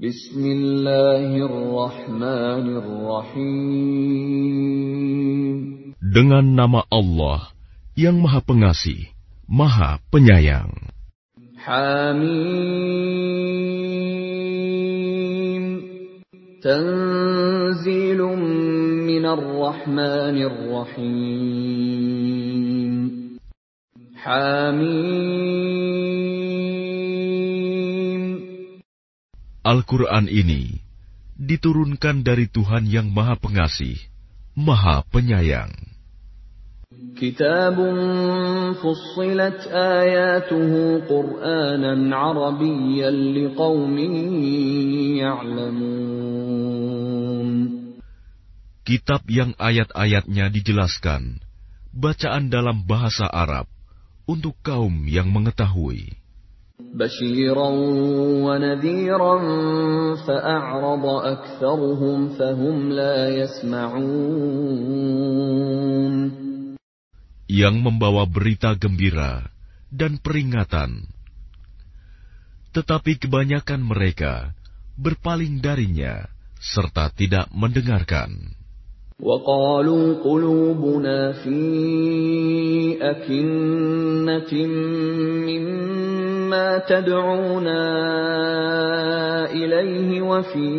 Bismillahirrahmanirrahim. Dengan nama Allah yang Maha Pengasih, Maha Penyayang. Hamim. Tanzilum minar rahmanir rahim. Hamim. Al-Quran ini diturunkan dari Tuhan yang Maha Pengasih, Maha Penyayang. كتاب فصلت آياته قرآنا عربيا لقوم يعلمون Kitab yang ayat-ayatnya dijelaskan, bacaan dalam bahasa Arab, untuk kaum yang mengetahui. بشيرا ونذيرا فأعرض أكثرهم فهم لا يسمعون yang membawa berita gembira dan peringatan. Tetapi kebanyakan mereka berpaling darinya serta tidak mendengarkan. وقالوا قلوبنا في أكنة مما تدعونا إليه وفي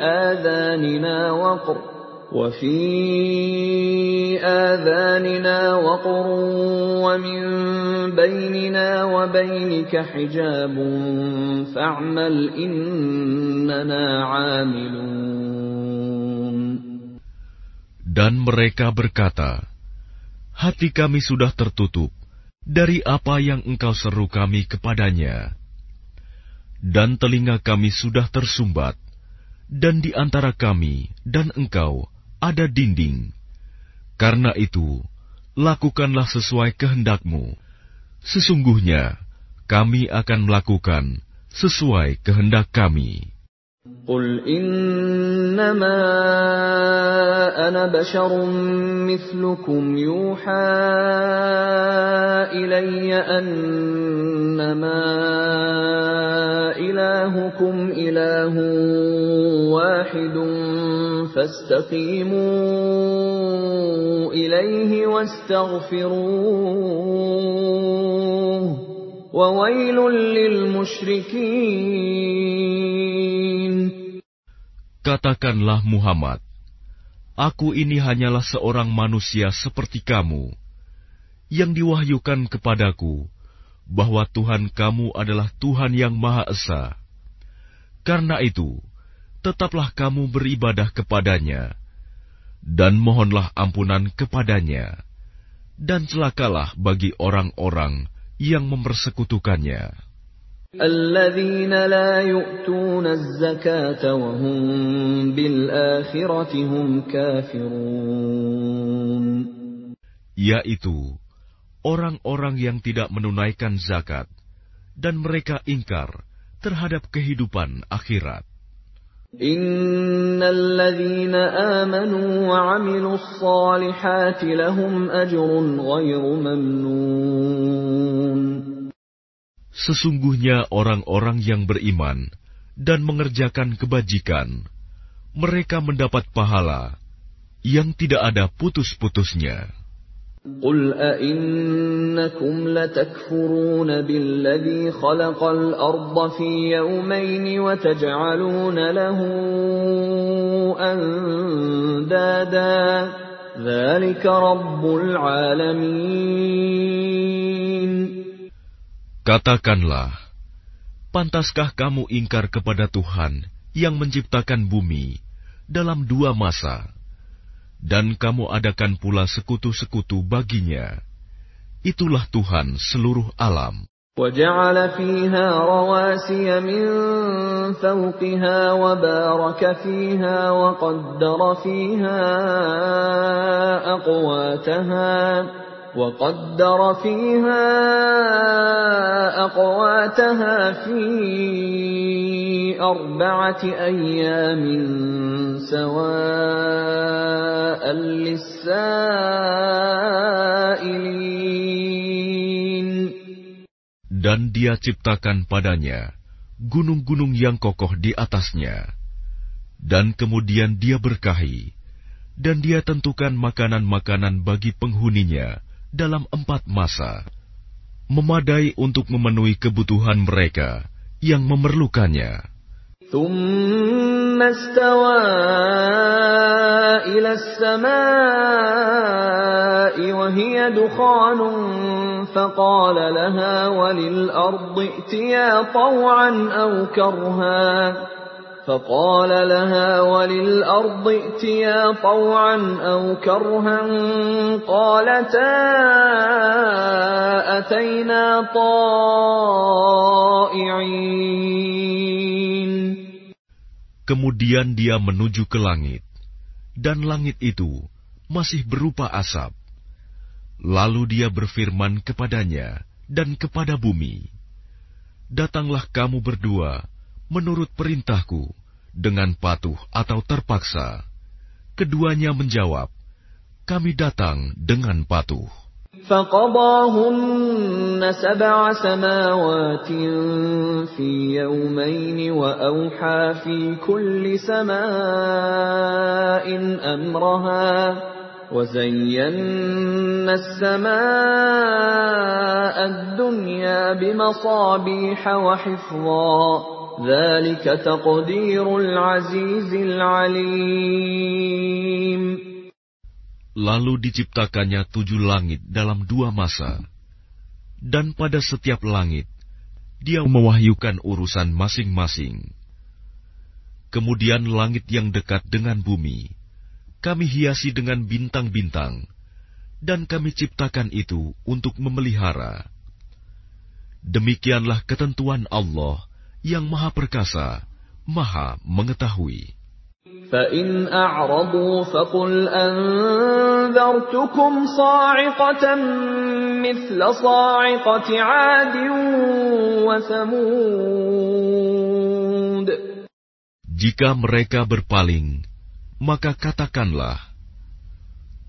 آذاننا وقر وفي آذاننا وقر ومن بيننا وبينك حجاب فاعمل إننا عاملون. Dan mereka berkata, Hati kami sudah tertutup. dari apa yang engkau seru kami kepadanya. Dan telinga kami sudah tersumbat, dan di antara kami dan engkau ada dinding. Karena itu, lakukanlah sesuai kehendakmu. Sesungguhnya, kami akan melakukan sesuai kehendak kami. Qul innama ana basharun مثلكم يوحى إلي أنما إلهكم إله واحد فاستقيموا إليه واستغفروه وويل للمشركين. Katakanlah Muhammad, Aku ini hanyalah seorang manusia seperti kamu, yang diwahyukan kepadaku bahwa Tuhan kamu adalah Tuhan yang Maha Esa. Karena itu, tetaplah kamu beribadah kepadanya, dan mohonlah ampunan kepadanya, dan celakalah bagi orang-orang yang mempersekutukannya. الذين لا يؤتون الزكاة وهم بالآخرة هم كافرون Yaitu orang-orang yang tidak menunaikan zakat, dan mereka ingkar terhadap kehidupan akhirat. إن الذين آمنوا وعملوا الصالحات لهم أجر غير ممنون Sesungguhnya orang-orang yang beriman dan mengerjakan kebajikan, mereka mendapat pahala yang tidak ada putus-putusnya. قل أئنكم لتكفرون بالذي خلق الأرض في يومين وتجعلون له أندادا ذلك رب العالمين Katakanlah, pantaskah kamu ingkar kepada Tuhan yang menciptakan bumi dalam dua masa, dan kamu adakan pula sekutu-sekutu baginya? Itulah Tuhan seluruh alam. وجعل فيها رواسي من فوقها وبارك فيها وقدر فيها أقواتها وقدر فيها أقواتها في أربعة أيام سواء للسائلين Dan dia ciptakan padanya gunung-gunung yang kokoh di atasnya. Dan kemudian dia berkahi, dan dia tentukan makanan-makanan bagi penghuninya dalam empat masa, memadai untuk memenuhi kebutuhan mereka yang memerlukannya. ثم استوى إلى السماء وهي دخان فقال لها وللأرض ائتيا طوعا أو كرها فقال لها وللأرض ائتيا طوعا أو كرها قالتا أتينا طائعين Kemudian dia menuju ke langit, dan langit itu masih berupa asap. Lalu dia berfirman kepadanya dan kepada bumi, "Datanglah kamu berdua menurut perintahku dengan patuh atau terpaksa." Keduanya menjawab, "Kami datang dengan patuh." فقضاهن سبع سماوات في يومين وأوحى في كل سماء أمرها وزينا السماء الدنيا بمصابيح وحفظا Lalu diciptakannya tujuh langit dalam dua masa, dan pada setiap langit dia mewahyukan urusan masing-masing. Kemudian langit yang dekat dengan bumi, kami hiasi dengan bintang-bintang, dan kami ciptakan itu untuk memelihara. Demikianlah ketentuan Allah – yang Maha Perkasa, Maha Mengetahui. فإن أعرضوا فقل أنذرتكم صاعقة مثل صاعقة عاد وثمود Jika mereka berpaling, maka katakanlah,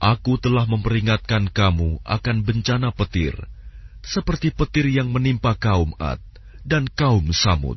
Aku telah memperingatkan kamu akan bencana petir, seperti petir yang menimpa kaum Ad dan kaum Samud.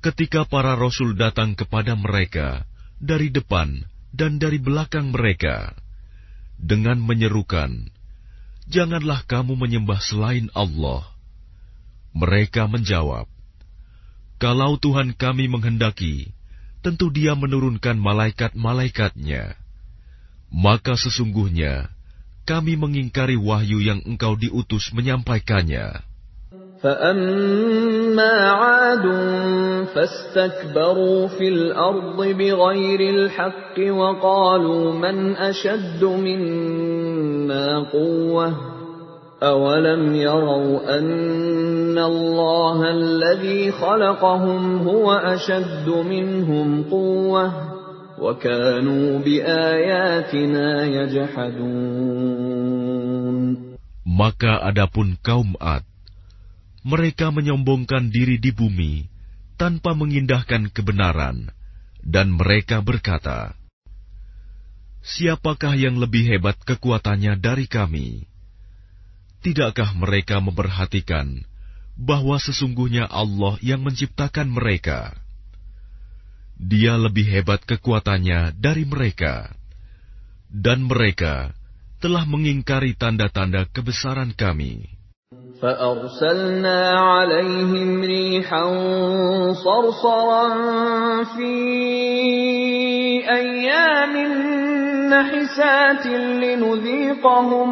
Ketika para rasul datang kepada mereka dari depan dan dari belakang mereka dengan menyerukan, "Janganlah kamu menyembah selain Allah." Mereka menjawab, "Kalau Tuhan kami menghendaki, tentu Dia menurunkan malaikat-malaikatnya." Maka sesungguhnya kami mengingkari wahyu yang engkau diutus menyampaikannya." فأما عاد فاستكبروا في الأرض بغير الحق وقالوا من أشد منا قوة أولم يروا أن الله الذي خلقهم هو أشد منهم قوة وكانوا بآياتنا يجحدون maka adapun kaum Ad, mereka menyombongkan diri di bumi tanpa mengindahkan kebenaran, dan mereka berkata, "Siapakah yang lebih hebat kekuatannya dari kami?" Tidakkah mereka memperhatikan bahwa sesungguhnya Allah yang menciptakan mereka? Dia lebih hebat kekuatannya dari mereka, dan mereka telah mengingkari tanda-tanda kebesaran kami. فأرسلنا عليهم ريحا صرصرا في أيام نحسات لنذيقهم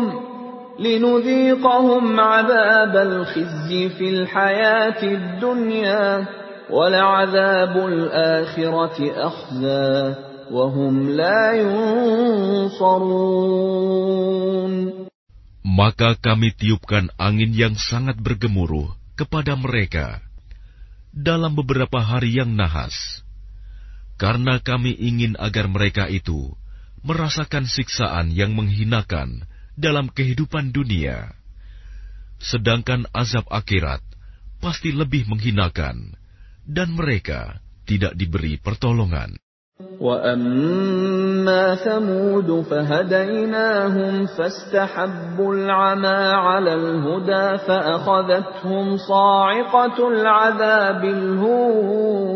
لنذيقهم عذاب الخزي في الحياة الدنيا ولعذاب الآخرة أخزى وهم لا ينصرون Maka kami tiupkan angin yang sangat bergemuruh kepada mereka dalam beberapa hari yang nahas, karena kami ingin agar mereka itu merasakan siksaan yang menghinakan dalam kehidupan dunia, sedangkan azab akhirat pasti lebih menghinakan, dan mereka tidak diberi pertolongan. وأما ثمود فهديناهم فاستحبوا العمى على الهدى فأخذتهم صاعقة العذاب الهون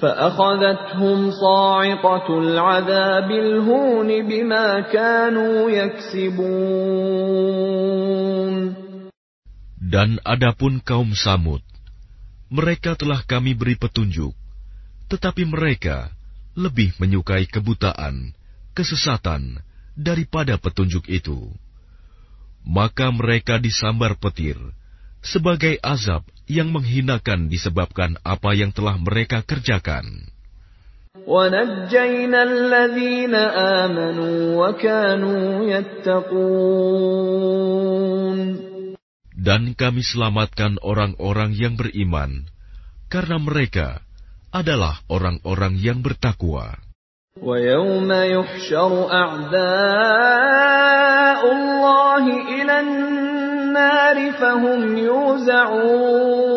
فأخذتهم صاعقة العذاب الهون بما كانوا يكسبون Dan adapun kaum Samud, mereka telah kami beri petunjuk tetapi mereka lebih menyukai kebutaan, kesesatan daripada petunjuk itu. Maka mereka disambar petir sebagai azab yang menghinakan disebabkan apa yang telah mereka kerjakan. Dan kami selamatkan orang-orang yang beriman, karena mereka adalah orang-orang yang bertakwa. وَيَوْمَ يُحْشَرُ أَعْدَاءُ اللَّهِ إِلَى النَّارِ فَهُمْ يُوزَعُونَ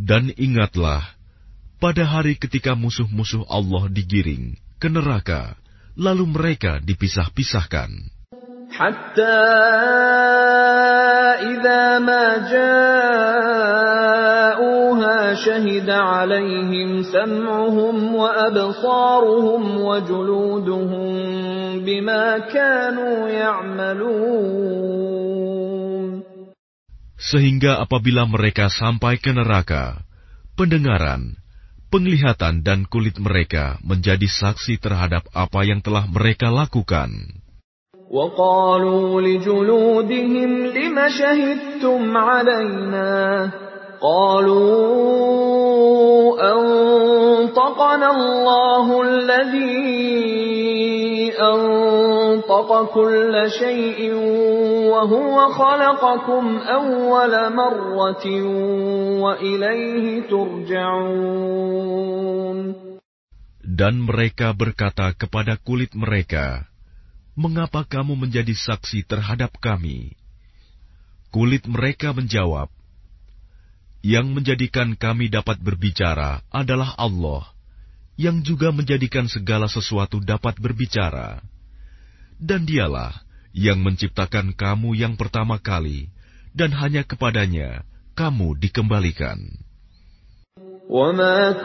Dan ingatlah, pada hari ketika musuh-musuh Allah digiring ke neraka, lalu mereka dipisah-pisahkan. حتى إذا ما جاءوها شهد عليهم سمعهم وأبصارهم وجلودهم بما كانوا يعملون Sehingga apabila mereka sampai ke neraka, pendengaran, penglihatan dan kulit mereka menjadi saksi terhadap apa yang telah mereka lakukan. وقالوا لجلودهم لم شهدتم علينا؟ قالوا أنطقنا الله الذي أنطق كل شيء وهو خلقكم أول مرة وإليه ترجعون. Dan mereka berkata kepada kulit mereka, mengapa kamu menjadi saksi terhadap kami? Kulit mereka menjawab, Yang menjadikan kami dapat berbicara adalah Allah, yang juga menjadikan segala sesuatu dapat berbicara. Dan dialah yang menciptakan kamu yang pertama kali, dan hanya kepadanya kamu dikembalikan. وَمَا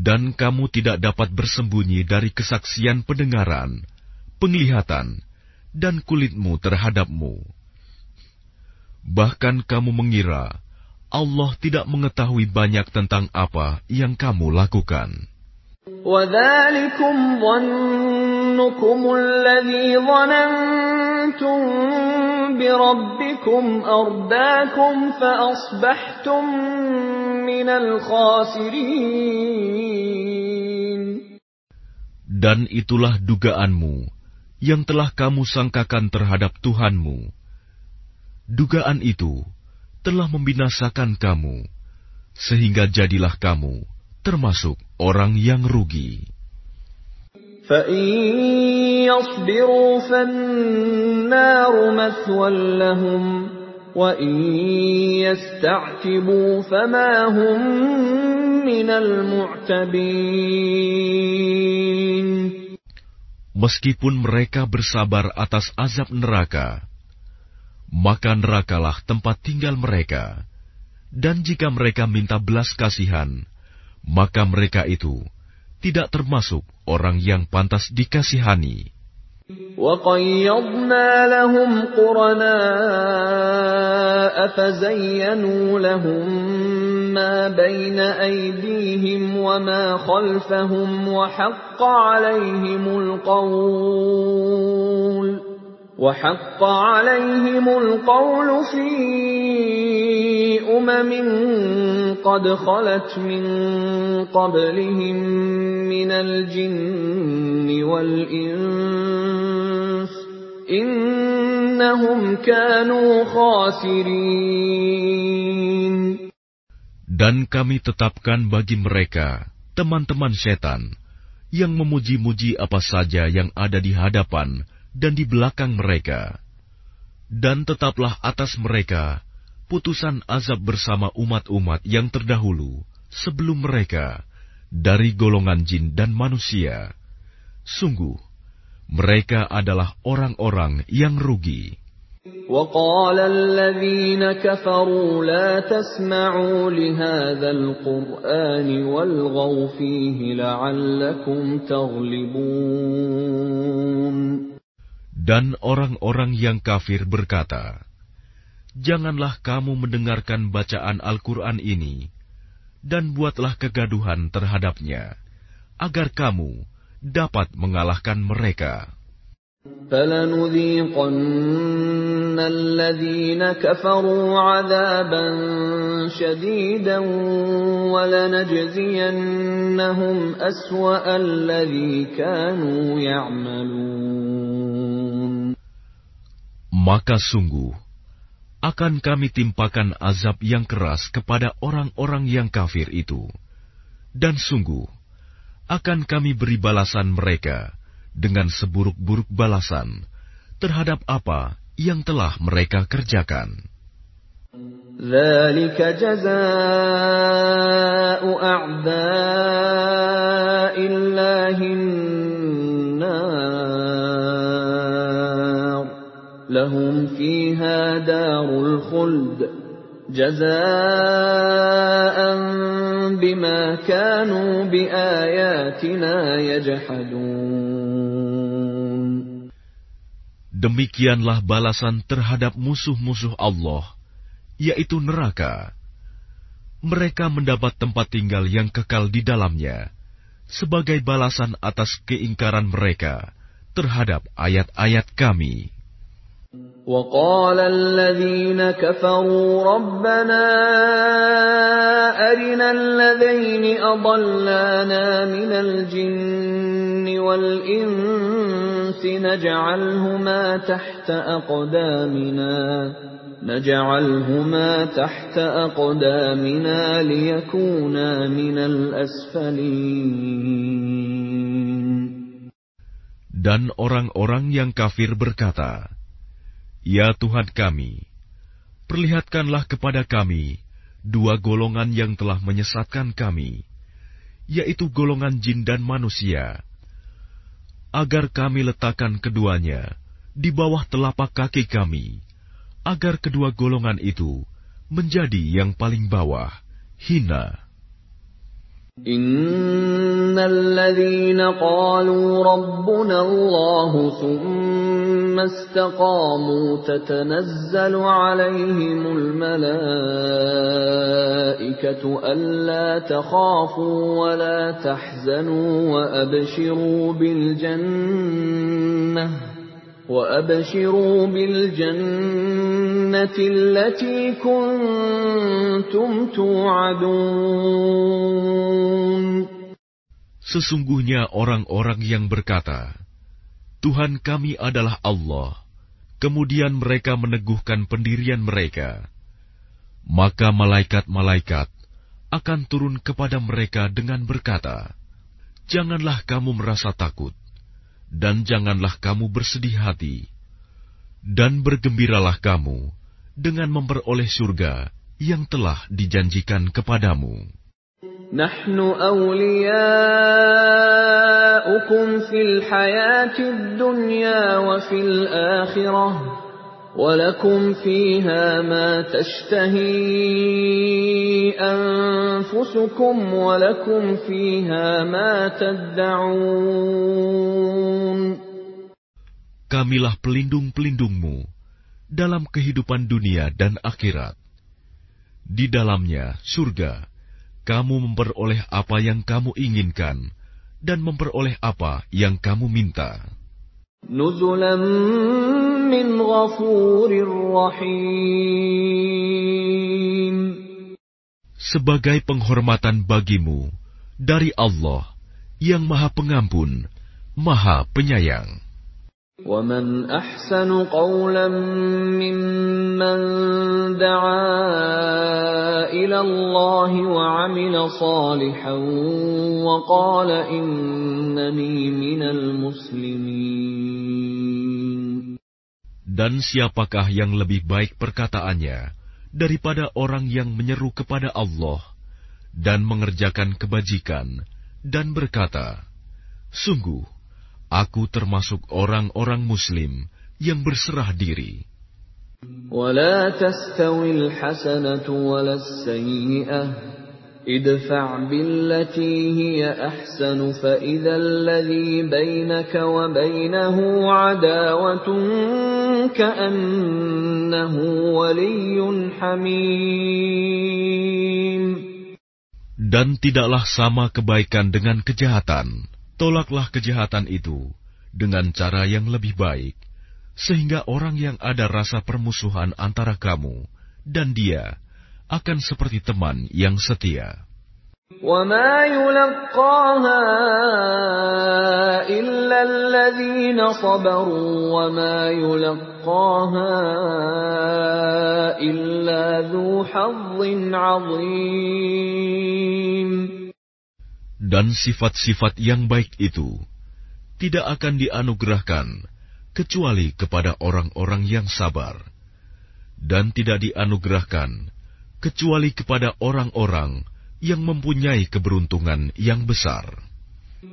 dan kamu tidak dapat bersembunyi dari kesaksian pendengaran, penglihatan, dan kulitmu terhadapmu. Bahkan kamu mengira Allah tidak mengetahui banyak tentang apa yang kamu lakukan. وَذَلِكُمْ ظَنُّكُمُ الَّذِي ظَنَنْتُمْ بِرَبِّكُمْ أَرْدَاكُمْ فَأَصْبَحْتُمْ مِنَ الْخَاسِرِينَ Dan itulah dugaanmu yang telah kamu sangkakan terhadap Tuhanmu. Dugaan itu telah membinasakan kamu, sehingga jadilah kamu termasuk orang yang rugi. Meskipun mereka bersabar atas azab neraka, maka nerakalah tempat tinggal mereka. Dan jika mereka minta belas kasihan, maka mereka itu tidak termasuk orang yang pantas dikasihani. وقيضنا لهم قرناء فزينوا لهم ما بين أيديهم وما خلفهم وحق عليهم القول وحق عليهم القول في أمم قد خلت من قبلهم من الجن والإنس إنهم كانوا خاسرين Dan kami tetapkan bagi mereka teman-teman setan yang memuji-muji apa saja yang ada di hadapan dan di belakang mereka. Dan tetaplah atas mereka putusan azab bersama umat-umat yang terdahulu sebelum mereka dari golongan jin dan manusia. Sungguh, mereka adalah orang-orang yang rugi. وقال الذين كفروا لا تسمعوا لهذا القرآن والغوا فيه لعلكم تغلبون Dan orang-orang yang kafir berkata, Janganlah kamu mendengarkan bacaan Al-Quran ini, dan buatlah kegaduhan terhadapnya, agar kamu dapat mengalahkan mereka. فلنذيقن الذين كفروا عذابا شديدا ولنجزينهم أسوأ الذي كانوا يعملون Maka sungguh, akan kami timpakan azab yang keras kepada orang-orang yang kafir itu. Dan sungguh, akan kami beri balasan mereka dengan seburuk-buruk balasan terhadap apa yang telah mereka kerjakan. ذلك جزاء أعداء الله لهم فيها دار الخلد جزاء بما كانوا بآياتنا يجحدون. Demikianlah balasan terhadap musuh-musuh Allah yaitu neraka mereka mendapat tempat tinggal yang kekal di dalamnya sebagai balasan atas keingkaran mereka terhadap ayat-ayat Kami وقال الذين كفروا ربنا أرنا الذين أضلانا من الجن والإنس نجعلهما تحت أقدامنا نجعلهما تحت أقدامنا ليكونا من الأسفلين. Dan orang-orang yang kafir berkata, Ya Tuhan kami, perlihatkanlah kepada kami dua golongan yang telah menyesatkan kami, yaitu golongan jin dan manusia, agar kami letakkan keduanya di bawah telapak kaki kami, agar kedua golongan itu menjadi yang paling bawah, hina. إن الذين قالوا ربنا الله ثم استقاموا تتنزل عليهم الملائكة ألا تخافوا ولا تحزنوا وأبشروا بالجنة وأبشروا بالجنة التي كنتم توعدون. Sesungguhnya orang-orang yang berkata, Tuhan kami adalah Allah. Kemudian mereka meneguhkan pendirian mereka. Maka malaikat-malaikat akan turun kepada mereka dengan berkata, Janganlah kamu merasa takut, dan janganlah kamu bersedih hati, dan bergembiralah kamu dengan memperoleh surga yang telah dijanjikan kepadamu. نحن أولياؤكم في الحياة الدنيا وفي الآخرة ولكم فيها ما تشتهي أنفسكم ولكم فيها ما تدعون kamilah pelindung-pelindungmu dalam kehidupan dunia dan akhirat. Di dalamnya, surga, kamu memperoleh apa yang kamu inginkan dan memperoleh apa yang kamu minta. Nuzulam min ghafurir rahim. Sebagai penghormatan bagimu dari Allah yang Maha Pengampun, Maha Penyayang. ومن أحسن قولا ممن دعا إلى الله وعمل صالحا وقال إنني من المسلمين Dan siapakah yang lebih baik perkataannya daripada orang yang menyeru kepada Allah dan mengerjakan kebajikan dan berkata, Sungguh, aku termasuk orang-orang Muslim yang berserah diri. ولا تستوي الحسنة ولا السيئة ادفع بالتي هي أحسن فإذا الذي بينك وبينه عداوة كأنه ولي حميم Dan tidaklah sama kebaikan dengan kejahatan. Tolaklah kejahatan itu dengan cara yang lebih baik, sehingga orang yang ada rasa permusuhan antara kamu dan dia akan seperti teman yang setia Dan sifat-sifat yang baik itu tidak akan dianugerahkan kecuali kepada orang-orang yang sabar, dan tidak dianugerahkan kecuali kepada orang-orang yang mempunyai keberuntungan yang besar.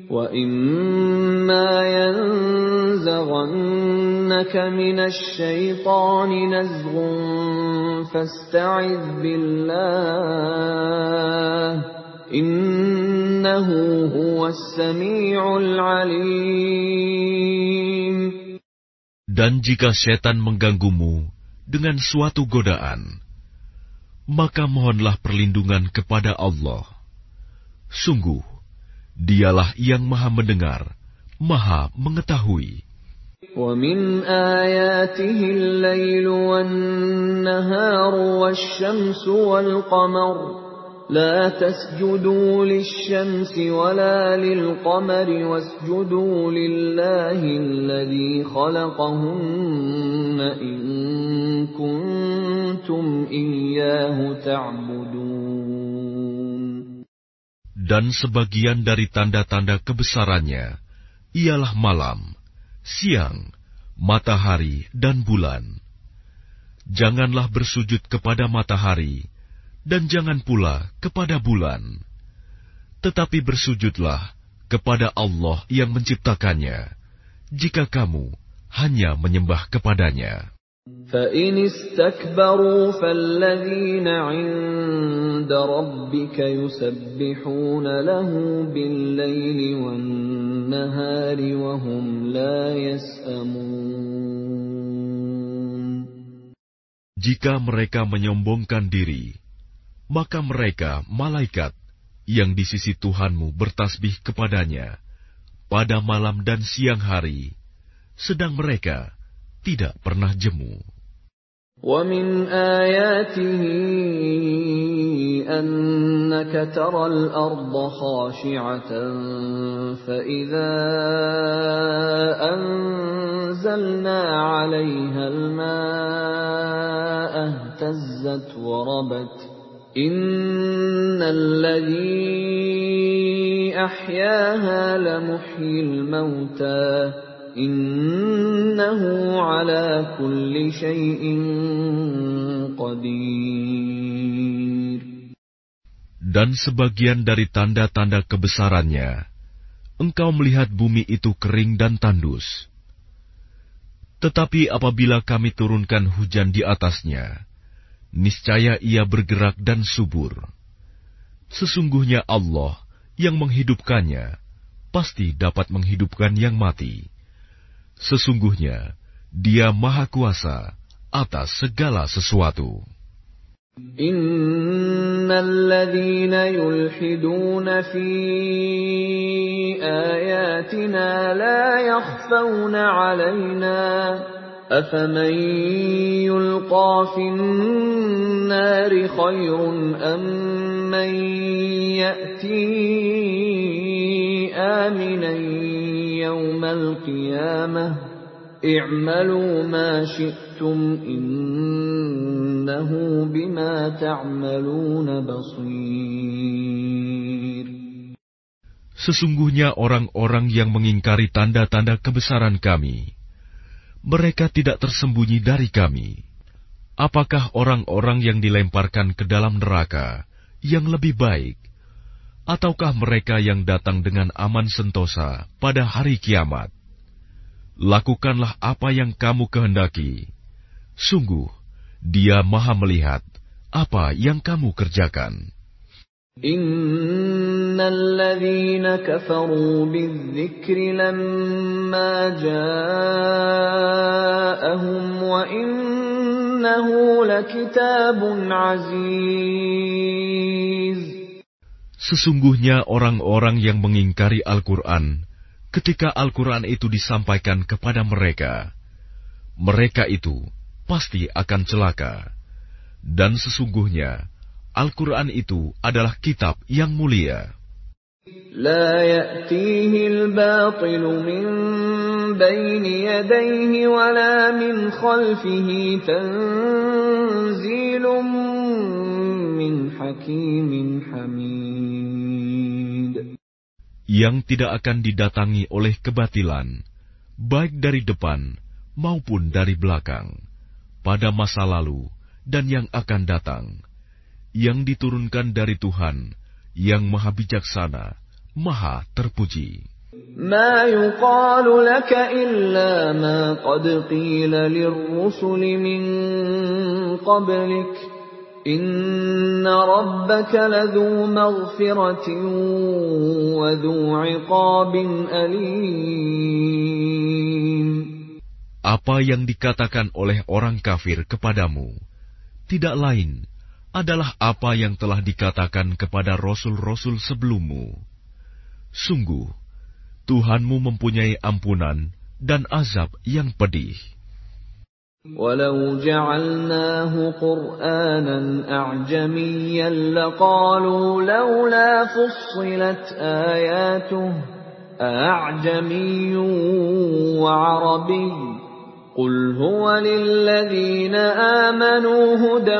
وإما ينزغنك من الشيطان نزغ فاستعذ بالله إنه هو السميع العليم Dan jika setan mengganggumu dengan suatu godaan, maka mohonlah perlindungan kepada Allah. Sungguh, dialah yang maha mendengar, maha mengetahui. ومن آياته الليل والنهار والشمس والقمر لا تسجدوا للشمس ولا للقمر واسجدوا لله الذي خلقهن إن كنتم إياه تعبدون Dan sebagian dari tanda-tanda kebesarannya ialah malam, siang, matahari, dan bulan. Janganlah bersujud kepada matahari, dan jangan pula kepada bulan. Tetapi bersujudlah kepada Allah yang menciptakannya, jika kamu hanya menyembah kepadanya. فإن استكبروا فالذين عند ربك يسبحون له بالليل والنهار وهم لا يسأمون Jika mereka menyombongkan diri, maka mereka, malaikat, yang di sisi Tuhanmu bertasbih kepadanya, pada malam dan siang hari, sedang mereka tidak pernah jemu. ومن آياته أنك ترى الأرض خاشعة فإذا أنزلنا عليها الماء اهتزت وربت إن الذي أحياها لمحيي الموتى إنه على كل شيء قدير Dan sebagian dari tanda-tanda kebesarannya, engkau melihat bumi itu kering dan tandus. Tetapi apabila kami turunkan hujan di atasnya, niscaya ia bergerak dan subur. Sesungguhnya Allah yang menghidupkannya pasti dapat menghidupkan yang mati. Sesungguhnya Dia Maha Kuasa atas segala sesuatu. إن الذين يلحدون في آياتنا لا يخفون علينا أفمن يلقى في النار خير أم من يأتي آمنا يوم القيامة اعملوا ما شئتم إنه بما تعملون بصير Sesungguhnya orang-orang yang mengingkari tanda-tanda kebesaran kami, mereka tidak tersembunyi dari kami. Apakah orang-orang yang dilemparkan ke dalam neraka yang lebih baik, ataukah mereka yang datang dengan aman sentosa pada hari kiamat? Lakukanlah apa yang kamu kehendaki. Sungguh, Dia Maha Melihat apa yang kamu kerjakan. إن الذين كفروا بالذكر لما جاءهم وإنه لكتاب عزيز Sesungguhnya orang-orang yang mengingkari Al-Quran ketika Al-Quran itu disampaikan kepada mereka, mereka itu pasti akan celaka. Dan sesungguhnya, Al-Quran itu adalah kitab yang mulia. لا يأتيه الباطل من بين يديه ولا من خلفه تنزيل من حكيم حميد Yang tidak akan didatangi oleh kebatilan, baik dari depan maupun dari belakang, pada masa lalu dan yang akan datang, yang diturunkan dari Tuhan yang Maha Bijaksana, Maha Terpuji. ما يقال لك إلا ما قد قيل للرسل من قبلك إن ربك لذو مغفرة وذو عقاب أليم Apa yang dikatakan oleh orang kafir kepadamu tidak lain adalah apa yang telah dikatakan kepada rasul-rasul sebelummu. Sungguh, Tuhanmu mempunyai ampunan dan azab yang pedih. ولو جعلناه قرآنا أعجميا لقالوا لولا فصلت آياته أعجمي وعربي قل هو للذين آمنوا هدى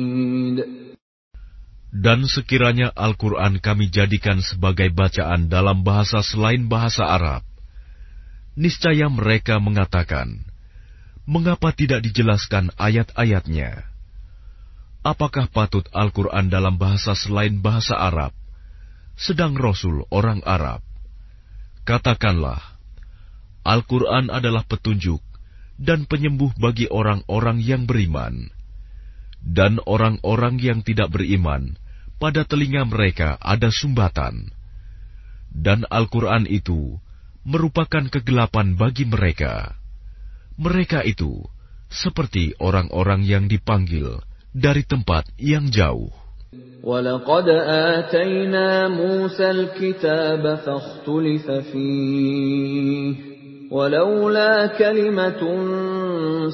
Dan sekiranya Al-Quran kami jadikan sebagai bacaan dalam bahasa selain bahasa Arab, niscaya mereka mengatakan, mengapa tidak dijelaskan ayat-ayatnya? Apakah patut Al-Quran dalam bahasa selain bahasa Arab, sedang Rasul orang Arab? Katakanlah, Al-Quran adalah petunjuk dan penyembuh bagi orang-orang yang beriman. Dan orang-orang yang tidak beriman, pada telinga mereka ada sumbatan. Dan Al-Quran itu merupakan kegelapan bagi mereka. Mereka itu seperti orang-orang yang dipanggil dari tempat yang jauh. ولقد آتينا موسى الكتاب فاختلف فيه ولولا كلمة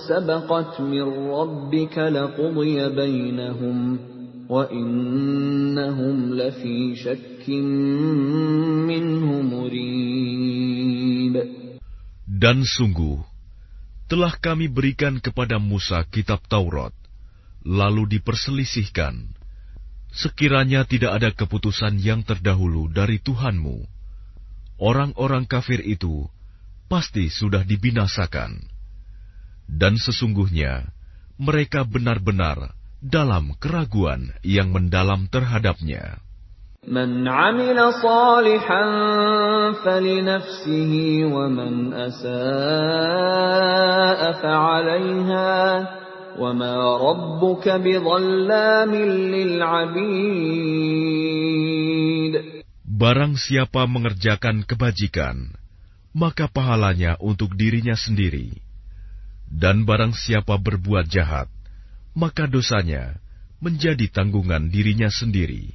سبقت من ربك لقضي بينهم dan sungguh, telah kami berikan kepada Musa kitab Taurat, lalu diperselisihkan. Sekiranya tidak ada keputusan yang terdahulu dari Tuhanmu, orang-orang kafir itu pasti sudah dibinasakan. Dan sesungguhnya, mereka benar-benar dalam keraguan yang mendalam terhadapnya. من عمل صالحا فلنفسه ومن أساء فعليها وما ربك بظلام للعبيد Barang siapa mengerjakan kebajikan, maka pahalanya untuk dirinya sendiri. Dan barang siapa berbuat jahat, maka dosanya menjadi tanggungan dirinya sendiri.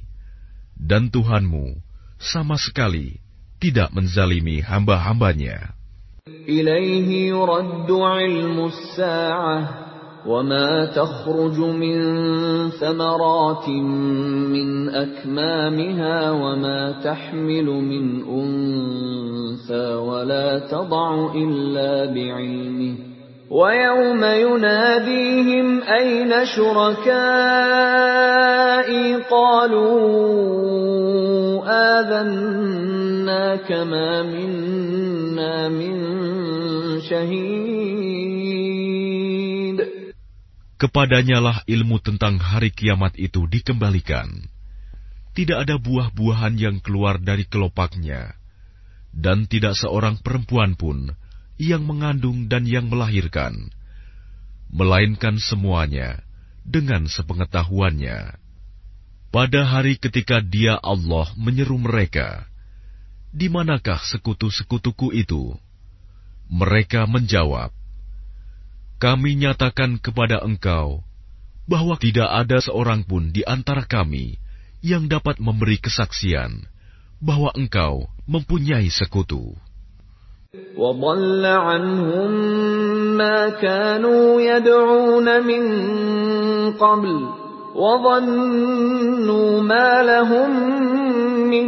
Dan Tuhanmu sama sekali tidak menzalimi hamba-hambanya. إليه يرد علم الساعة وما تخرج من ثمرات من أكمامها وما تحمل من أنثى ولا تضع إلا بعلمه ويوم يناديهم أين شركائي قالوا آذناك ما منا من شهيد Kepadanyalah ilmu tentang hari kiamat itu dikembalikan. Tidak ada buah-buahan yang keluar dari kelopaknya, dan tidak seorang perempuan pun yang mengandung dan yang melahirkan, melainkan semuanya dengan sepengetahuannya. Pada hari ketika Dia Allah menyeru mereka, "Di manakah sekutu-sekutuku itu?" Mereka menjawab, "Kami nyatakan kepada engkau bahwa tidak ada seorang pun di antara kami yang dapat memberi kesaksian bahwa engkau mempunyai sekutu." وضل عنهم ما كانوا يدعون من قبل وظنوا ما لهم من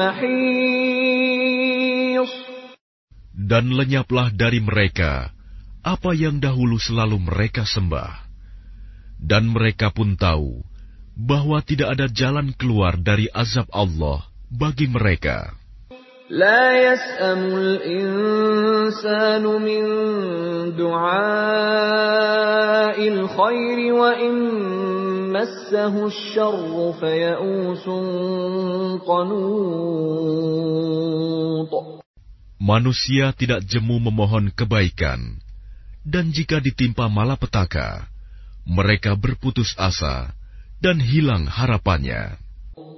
محيص Dan lenyaplah dari mereka apa yang dahulu selalu mereka sembah. Dan mereka pun tahu bahwa tidak ada jalan keluar dari azab Allah bagi mereka. لا يسأم الإنسان من دعاء الخير وإن مسه الشر فيئوس قنوط Manusia tidak jemu memohon kebaikan, dan jika ditimpa malapetaka, mereka berputus asa dan hilang harapannya.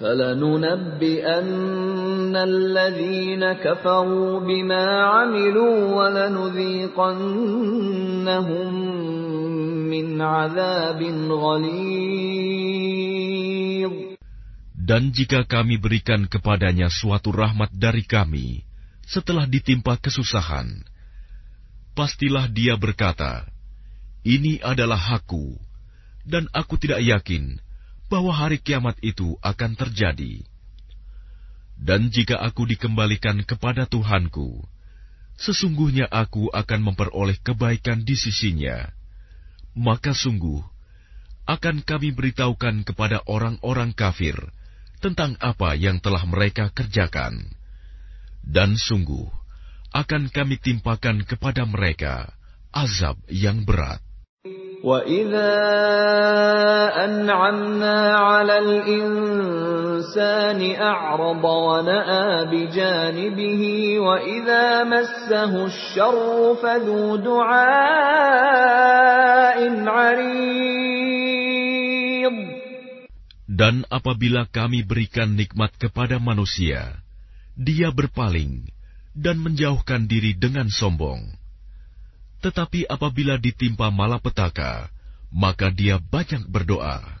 فلننبئن الذين كفروا بما عملوا ولنذيقنهم من عذاب غليظ Dan jika kami berikan kepadanya suatu rahmat dari kami setelah ditimpa kesusahan, pastilah dia berkata, "Ini adalah hakku," dan aku tidak yakin bahwa hari kiamat itu akan terjadi. Dan jika aku dikembalikan kepada Tuhanku, sesungguhnya aku akan memperoleh kebaikan di sisinya. Maka sungguh akan kami beritahukan kepada orang-orang kafir tentang apa yang telah mereka kerjakan. Dan sungguh akan kami timpakan kepada mereka azab yang berat. وَإِذَا أَنْعَمْنَا عَلَى الْإِنسَانِ أَعْرَضَ وَنَأَىٰ بِجَانِبِهِ وَإِذَا مَسَّهُ الشَّرُّ فَذُو دُعَاءٍ عَرِيضٍ Dan apabila kami berikan nikmat kepada manusia, dia berpaling dan menjauhkan diri dengan sombong. Tetapi apabila ditimpa malapetaka, maka dia banyak berdoa.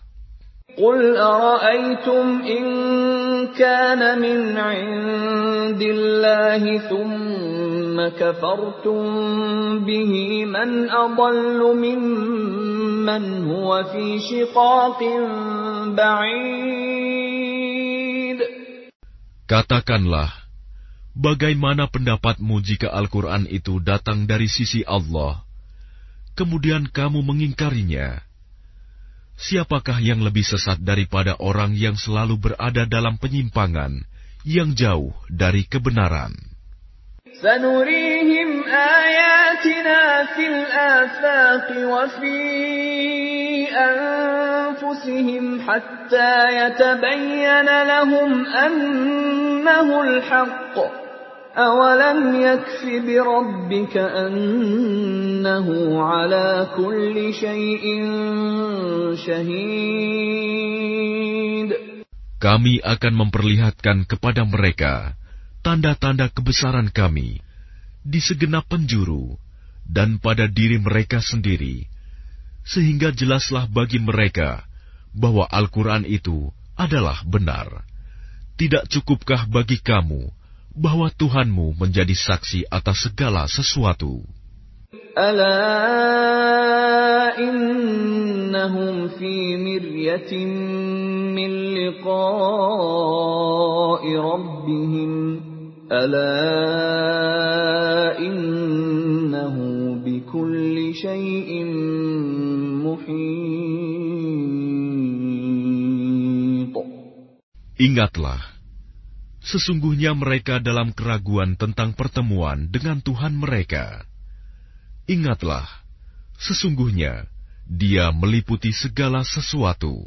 قل أرأيتم إن كان من عند الله ثم كفرتم به من أضل ممن هو في شقاق بعيد Katakanlah, bagaimana pendapatmu jika Al-Quran itu datang dari sisi Allah, kemudian kamu mengingkarinya? Siapakah yang lebih sesat daripada orang yang selalu berada dalam penyimpangan yang jauh dari kebenaran? سنريهم آياتنا في الآفاق وفي أنفسهم حتى يتبين لهم أنه الحق أولم يكف بربك أنه على كل شيء شهيد Kami akan memperlihatkan kepada mereka tanda-tanda kebesaran kami di segenap penjuru dan pada diri mereka sendiri, sehingga jelaslah bagi mereka bahwa Al-Quran itu adalah benar. Tidak cukupkah bagi kamu bahwa Tuhanmu menjadi saksi atas segala sesuatu. Ala innahum fi miryatin min liqa'i rabbihim ala innahu bikulli syai'in muhit Ingatlah sesungguhnya mereka dalam keraguan tentang pertemuan dengan Tuhan mereka. Ingatlah, sesungguhnya Dia meliputi segala sesuatu.